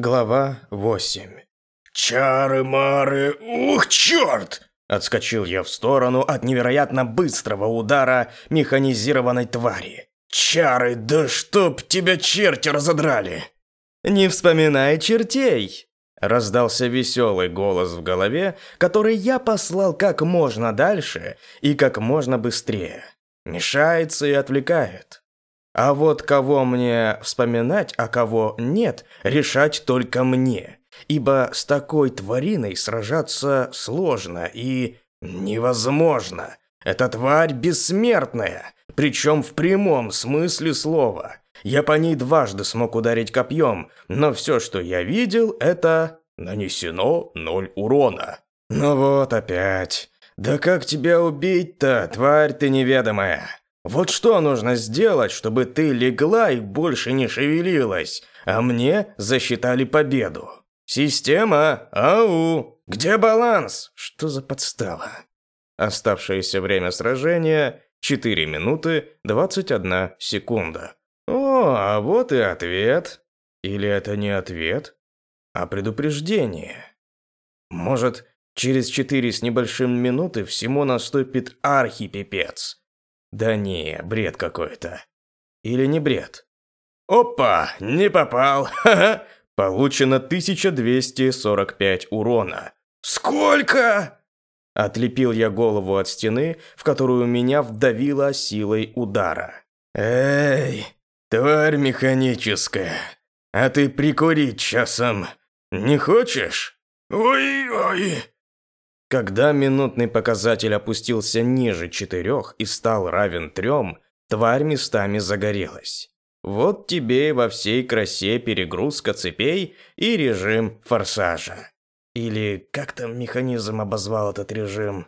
Глава 8 «Чары-мары! Ух, черт!» Отскочил я в сторону от невероятно быстрого удара механизированной твари. «Чары, да чтоб тебя черти разодрали!» «Не вспоминай чертей!» Раздался веселый голос в голове, который я послал как можно дальше и как можно быстрее. Мешается и отвлекает. А вот кого мне вспоминать, а кого нет, решать только мне. Ибо с такой твариной сражаться сложно и невозможно. Эта тварь бессмертная, причем в прямом смысле слова. Я по ней дважды смог ударить копьем, но все, что я видел, это нанесено ноль урона. Ну вот опять. Да как тебя убить-то, тварь ты неведомая? Вот что нужно сделать, чтобы ты легла и больше не шевелилась, а мне засчитали победу? Система, ау, где баланс? Что за подстава? Оставшееся время сражения 4 минуты 21 секунда. О, а вот и ответ. Или это не ответ, а предупреждение. Может, через 4 с небольшим минуты всему наступит архипипец. Да не, бред какой-то. Или не бред? Опа, не попал. Ха-ха. Получено 1245 урона. Сколько? Отлепил я голову от стены, в которую меня вдавило силой удара. Эй, тварь механическая, а ты прикурить часом не хочешь? Ой-ой. Когда минутный показатель опустился ниже четырех и стал равен трем, тварь местами загорелась. Вот тебе и во всей красе перегрузка цепей и режим форсажа. Или как там механизм обозвал этот режим?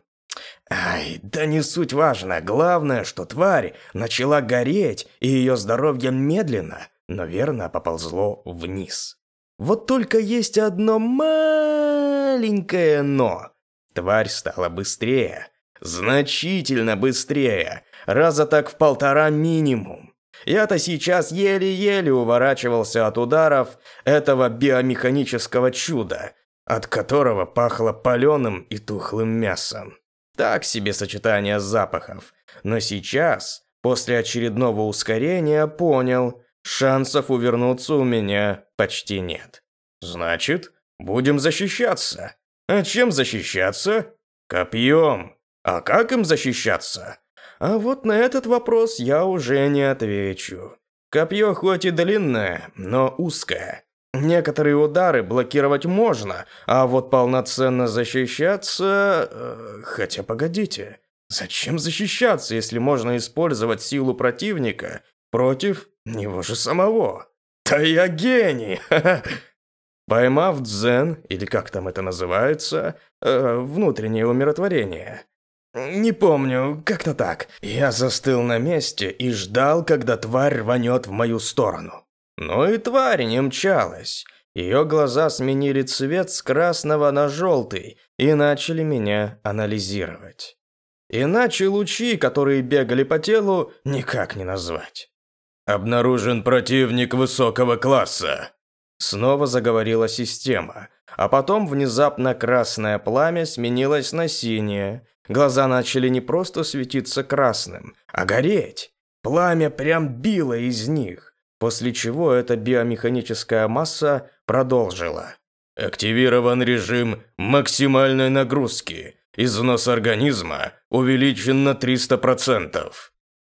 Ай, да не суть важно. Главное, что тварь начала гореть, и ее здоровье медленно, но верно поползло вниз. Вот только есть одно маленькое «но». Тварь стала быстрее. Значительно быстрее. Раза так в полтора минимум. Я-то сейчас еле-еле уворачивался от ударов этого биомеханического чуда, от которого пахло паленым и тухлым мясом. Так себе сочетание запахов. Но сейчас, после очередного ускорения, понял, шансов увернуться у меня почти нет. Значит, будем защищаться. А чем защищаться? Копьем. А как им защищаться? А вот на этот вопрос я уже не отвечу. Копье хоть и длинное, но узкое. Некоторые удары блокировать можно, а вот полноценно защищаться... Э, хотя погодите, зачем защищаться, если можно использовать силу противника против него же самого? Да я гений! Поймав дзен, или как там это называется, э, внутреннее умиротворение. Не помню, как-то так. Я застыл на месте и ждал, когда тварь рванет в мою сторону. Но и тварь не мчалась. Ее глаза сменили цвет с красного на желтый и начали меня анализировать. Иначе лучи, которые бегали по телу, никак не назвать. «Обнаружен противник высокого класса», Снова заговорила система, а потом внезапно красное пламя сменилось на синее. Глаза начали не просто светиться красным, а гореть. Пламя прям било из них, после чего эта биомеханическая масса продолжила. Активирован режим максимальной нагрузки. Износ организма увеличен на 300%.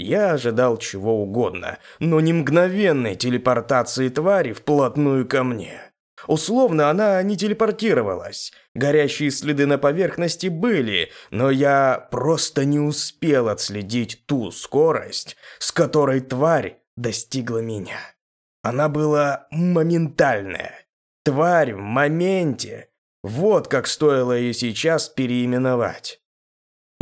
Я ожидал чего угодно, но не мгновенной телепортации твари вплотную ко мне. Условно она не телепортировалась. Горящие следы на поверхности были, но я просто не успел отследить ту скорость, с которой тварь достигла меня. Она была моментальная. Тварь в моменте. Вот как стоило ее сейчас переименовать.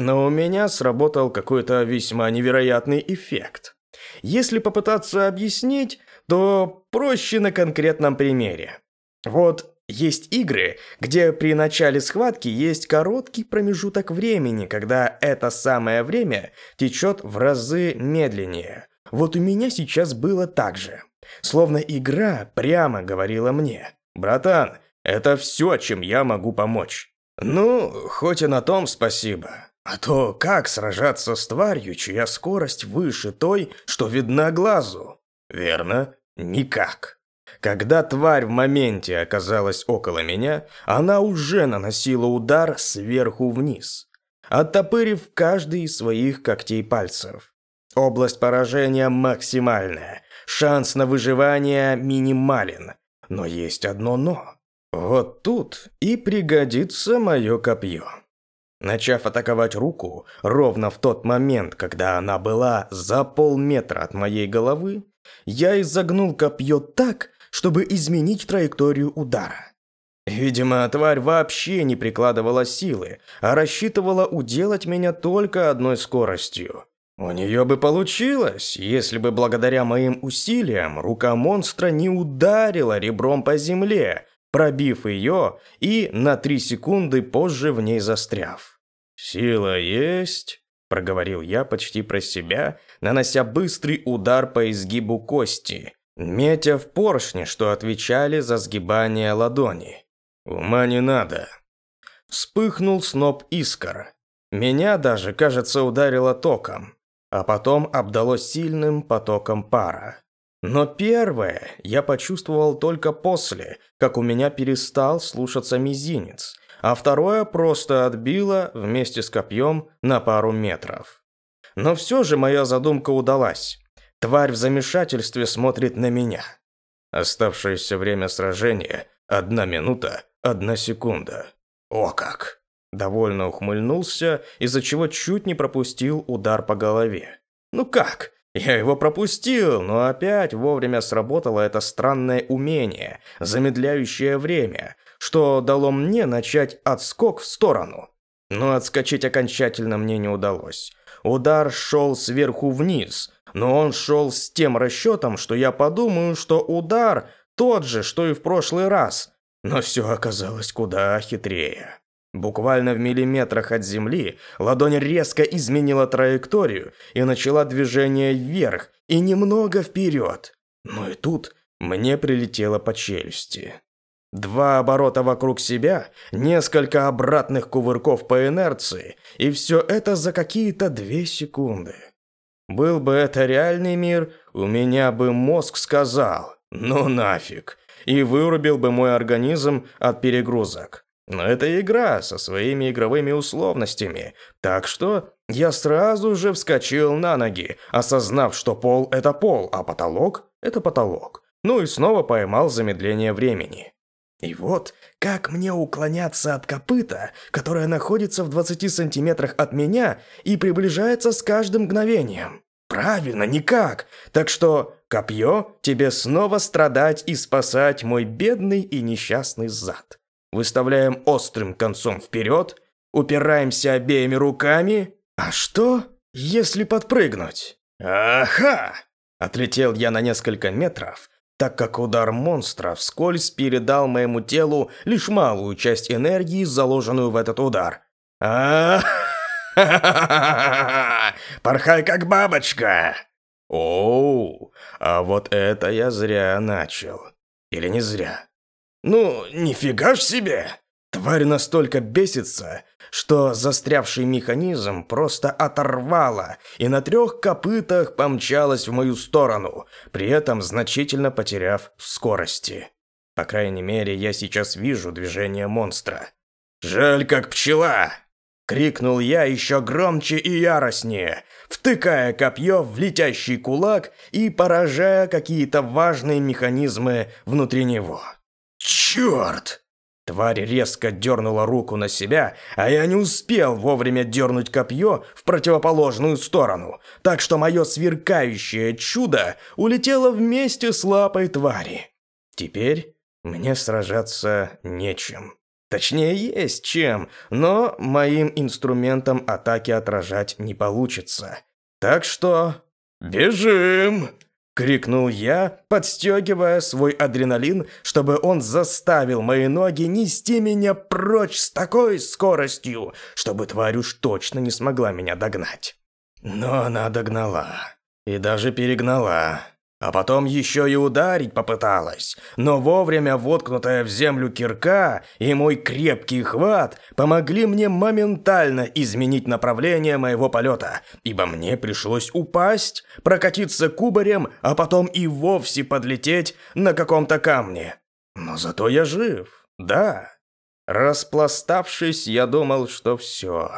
Но у меня сработал какой-то весьма невероятный эффект. Если попытаться объяснить, то проще на конкретном примере. Вот есть игры, где при начале схватки есть короткий промежуток времени, когда это самое время течет в разы медленнее. Вот у меня сейчас было так же. Словно игра прямо говорила мне. Братан, это все, чем я могу помочь. Ну, хоть и на том спасибо. А то как сражаться с тварью, чья скорость выше той, что видна глазу? Верно? Никак. Когда тварь в моменте оказалась около меня, она уже наносила удар сверху вниз, оттопырив каждый из своих когтей пальцев. Область поражения максимальная, шанс на выживание минимален. Но есть одно «но». Вот тут и пригодится мое копье. Начав атаковать руку, ровно в тот момент, когда она была за полметра от моей головы, я изогнул копье так, чтобы изменить траекторию удара. Видимо, тварь вообще не прикладывала силы, а рассчитывала уделать меня только одной скоростью. У нее бы получилось, если бы благодаря моим усилиям рука монстра не ударила ребром по земле, пробив ее и на три секунды позже в ней застряв. «Сила есть», – проговорил я почти про себя, нанося быстрый удар по изгибу кости, метя в поршни, что отвечали за сгибание ладони. «Ума не надо». Вспыхнул сноп искр. Меня даже, кажется, ударило током, а потом обдало сильным потоком пара. Но первое я почувствовал только после, как у меня перестал слушаться мизинец, а второе просто отбило вместе с копьем на пару метров. Но все же моя задумка удалась. Тварь в замешательстве смотрит на меня. Оставшееся время сражения – одна минута, одна секунда. О как! Довольно ухмыльнулся, из-за чего чуть не пропустил удар по голове. Ну как? Я его пропустил, но опять вовремя сработало это странное умение, замедляющее время, что дало мне начать отскок в сторону. Но отскочить окончательно мне не удалось. Удар шел сверху вниз, но он шел с тем расчетом, что я подумаю, что удар тот же, что и в прошлый раз. Но все оказалось куда хитрее. Буквально в миллиметрах от земли ладонь резко изменила траекторию и начала движение вверх и немного вперед. Но и тут мне прилетело по челюсти. Два оборота вокруг себя, несколько обратных кувырков по инерции, и все это за какие-то две секунды. Был бы это реальный мир, у меня бы мозг сказал «ну нафиг» и вырубил бы мой организм от перегрузок. Но это игра со своими игровыми условностями, так что я сразу же вскочил на ноги, осознав, что пол – это пол, а потолок – это потолок. Ну и снова поймал замедление времени. И вот, как мне уклоняться от копыта, которое находится в 20 сантиметрах от меня и приближается с каждым мгновением? Правильно, никак. Так что, копье, тебе снова страдать и спасать мой бедный и несчастный зад. Выставляем острым концом вперед, упираемся обеими руками. А что, если подпрыгнуть? Ага! Отлетел я на несколько метров, так как удар монстра вскользь передал моему телу лишь малую часть энергии, заложенную в этот удар. а Порхай как бабочка! Оу, а вот это я зря начал. Или не зря? Ну, нифига ж себе! Тварь настолько бесится, что застрявший механизм просто оторвало и на трех копытах помчалась в мою сторону, при этом значительно потеряв в скорости. По крайней мере, я сейчас вижу движение монстра. «Жаль, как пчела!» Крикнул я еще громче и яростнее, втыкая копье в летящий кулак и поражая какие-то важные механизмы внутри него. «Черт!» Тварь резко дернула руку на себя, а я не успел вовремя дернуть копье в противоположную сторону, так что мое сверкающее чудо улетело вместе с лапой твари. Теперь мне сражаться нечем. Точнее, есть чем, но моим инструментом атаки отражать не получится. Так что... «Бежим!» — крикнул я, подстегивая свой адреналин, чтобы он заставил мои ноги нести меня прочь с такой скоростью, чтобы тварь уж точно не смогла меня догнать. Но она догнала. И даже перегнала. А потом еще и ударить попыталась, но вовремя воткнутая в землю кирка и мой крепкий хват помогли мне моментально изменить направление моего полета, ибо мне пришлось упасть, прокатиться кубарем, а потом и вовсе подлететь на каком-то камне. Но зато я жив, да. Распластавшись, я думал, что все.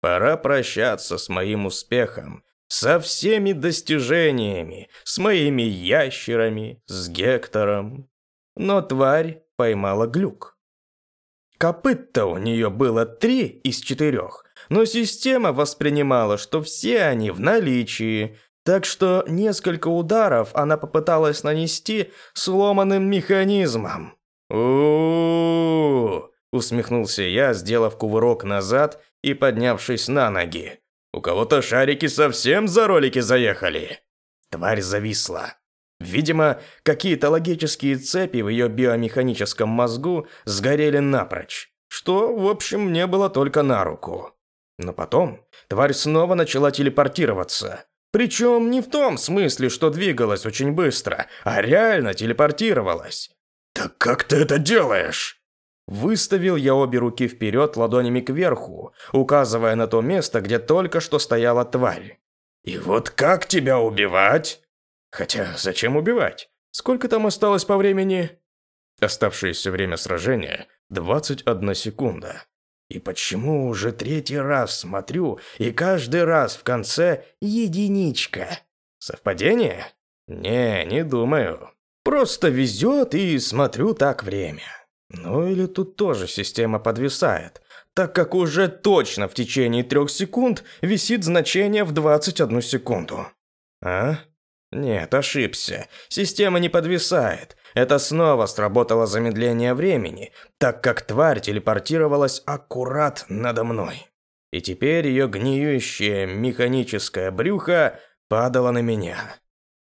Пора прощаться с моим успехом со всеми достижениями, с моими ящерами, с Гектором. Но тварь поймала глюк. Копыт-то у нее было три из четырех, но система воспринимала, что все они в наличии, так что несколько ударов она попыталась нанести сломанным механизмом. у у усмехнулся я, сделав кувырок назад и поднявшись на ноги. У кого-то шарики совсем за ролики заехали. Тварь зависла. Видимо, какие-то логические цепи в ее биомеханическом мозгу сгорели напрочь, что, в общем, мне было только на руку. Но потом тварь снова начала телепортироваться. Причем не в том смысле, что двигалась очень быстро, а реально телепортировалась. «Так как ты это делаешь?» Выставил я обе руки вперед ладонями кверху, указывая на то место, где только что стояла тварь. «И вот как тебя убивать?» «Хотя зачем убивать? Сколько там осталось по времени?» Оставшееся время сражения – 21 секунда. И почему уже третий раз смотрю, и каждый раз в конце единичка? Совпадение? Не, не думаю. Просто везет и смотрю так время. Ну или тут тоже система подвисает, так как уже точно в течение трех секунд висит значение в 21 секунду. А? Нет, ошибся. Система не подвисает. Это снова сработало замедление времени, так как тварь телепортировалась аккурат надо мной. И теперь ее гниющее механическое брюхо падало на меня.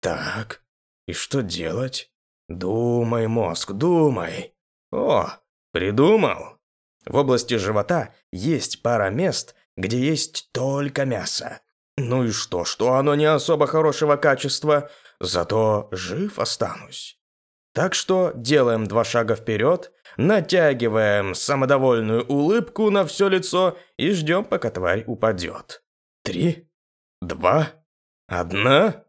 Так, и что делать? Думай, мозг, думай. О, придумал. В области живота есть пара мест, где есть только мясо. Ну и что, что оно не особо хорошего качества, зато жив останусь. Так что делаем два шага вперед, натягиваем самодовольную улыбку на все лицо и ждем, пока тварь упадет. Три, два, одна.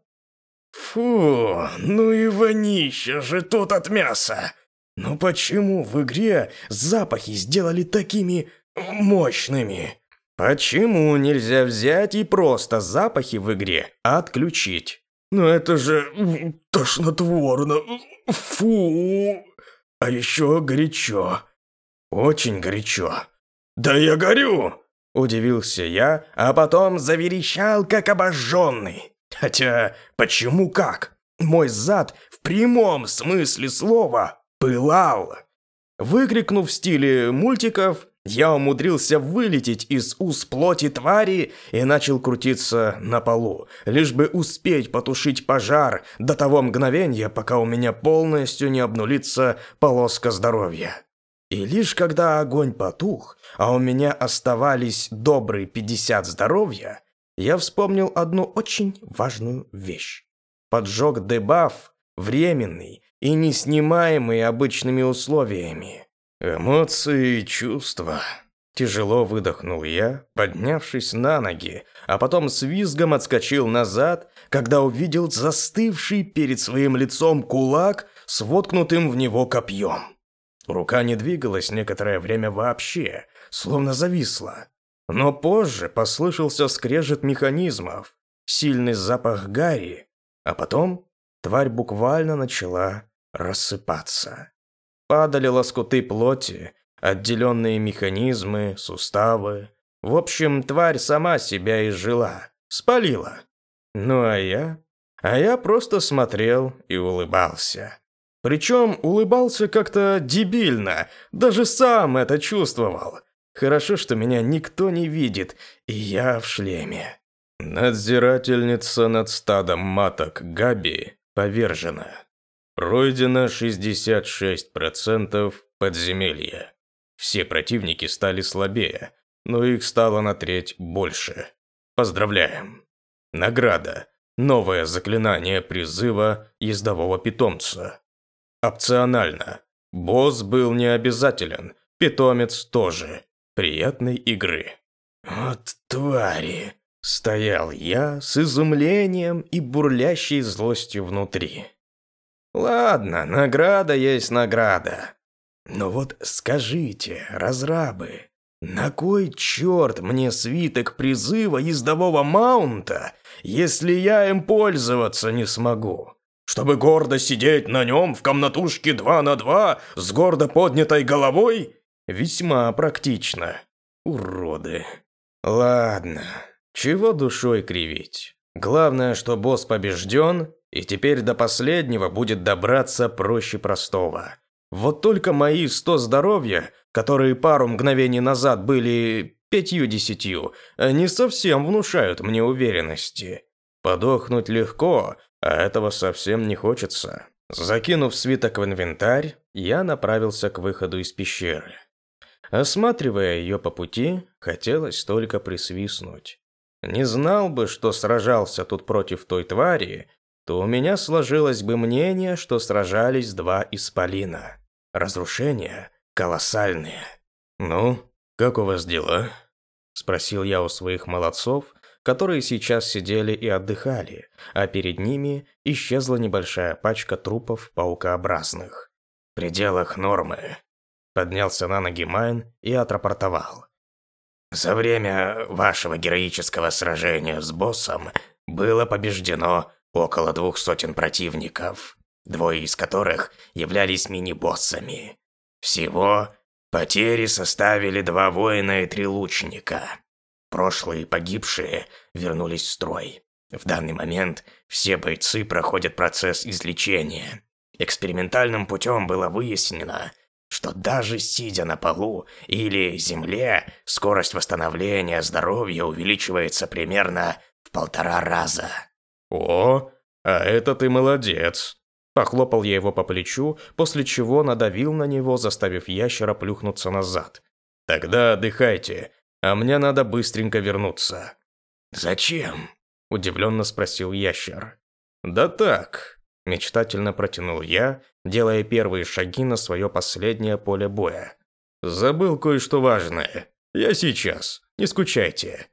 Фу, ну и вонища же тут от мяса. Но почему в игре запахи сделали такими мощными? Почему нельзя взять и просто запахи в игре отключить? Ну это же тошнотворно. Фу. А еще горячо. Очень горячо. Да я горю! Удивился я, а потом заверещал, как обожженный. Хотя, почему как? Мой зад в прямом смысле слова пылал. Выкрикнув в стиле мультиков, я умудрился вылететь из уст плоти твари и начал крутиться на полу, лишь бы успеть потушить пожар до того мгновения, пока у меня полностью не обнулится полоска здоровья. И лишь когда огонь потух, а у меня оставались добрые 50 здоровья, я вспомнил одну очень важную вещь. Поджог дебаф временный и неснимаемый обычными условиями. Эмоции и чувства. Тяжело выдохнул я, поднявшись на ноги, а потом с визгом отскочил назад, когда увидел застывший перед своим лицом кулак с воткнутым в него копьем. Рука не двигалась некоторое время вообще, словно зависла. Но позже послышался скрежет механизмов, сильный запах гари, а потом тварь буквально начала рассыпаться. Падали лоскуты плоти, отделенные механизмы, суставы. В общем, тварь сама себя изжила, спалила. Ну а я? А я просто смотрел и улыбался. Причем улыбался как-то дебильно, даже сам это чувствовал. Хорошо, что меня никто не видит, и я в шлеме. Надзирательница над стадом маток Габи повержена. Пройдено 66% подземелья. Все противники стали слабее, но их стало на треть больше. Поздравляем. Награда. Новое заклинание призыва ездового питомца. Опционально. Босс был не обязателен, питомец тоже. Приятной игры. «Вот твари!» Стоял я с изумлением и бурлящей злостью внутри. Ладно, награда есть награда. Но вот скажите, разрабы, на кой черт мне свиток призыва ездового маунта, если я им пользоваться не смогу? Чтобы гордо сидеть на нем в комнатушке 2 на 2 с гордо поднятой головой? Весьма практично. Уроды. Ладно, чего душой кривить? Главное, что босс побежден, и теперь до последнего будет добраться проще простого. Вот только мои сто здоровья, которые пару мгновений назад были пятью-десятью, не совсем внушают мне уверенности. Подохнуть легко, а этого совсем не хочется. Закинув свиток в инвентарь, я направился к выходу из пещеры. Осматривая ее по пути, хотелось только присвистнуть. Не знал бы, что сражался тут против той твари, то у меня сложилось бы мнение, что сражались два исполина. Разрушения колоссальные. «Ну, как у вас дела?» – спросил я у своих молодцов, которые сейчас сидели и отдыхали, а перед ними исчезла небольшая пачка трупов паукообразных. «В пределах нормы», – поднялся на ноги Майн и отрапортовал. За время вашего героического сражения с боссом было побеждено около двух сотен противников, двое из которых являлись мини-боссами. Всего потери составили два воина и три лучника. Прошлые погибшие вернулись в строй. В данный момент все бойцы проходят процесс излечения. Экспериментальным путем было выяснено, что даже сидя на полу или земле, скорость восстановления здоровья увеличивается примерно в полтора раза. «О, а это ты молодец!» Похлопал я его по плечу, после чего надавил на него, заставив ящера плюхнуться назад. «Тогда отдыхайте, а мне надо быстренько вернуться». «Зачем?» – удивленно спросил ящер. «Да так», – мечтательно протянул я, делая первые шаги на свое последнее поле боя. «Забыл кое-что важное. Я сейчас. Не скучайте».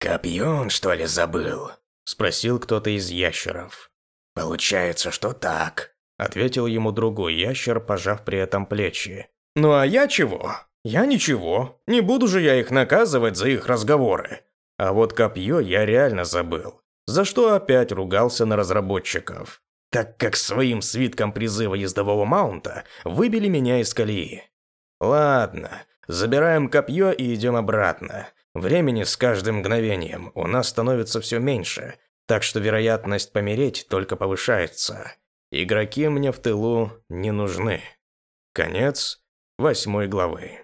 «Копье он, что ли, забыл?» – спросил кто-то из ящеров. «Получается, что так», – ответил ему другой ящер, пожав при этом плечи. «Ну а я чего? Я ничего. Не буду же я их наказывать за их разговоры. А вот копье я реально забыл. За что опять ругался на разработчиков так как своим свитком призыва ездового маунта выбили меня из колеи. Ладно, забираем копье и идем обратно. Времени с каждым мгновением у нас становится все меньше, так что вероятность помереть только повышается. Игроки мне в тылу не нужны. Конец восьмой главы.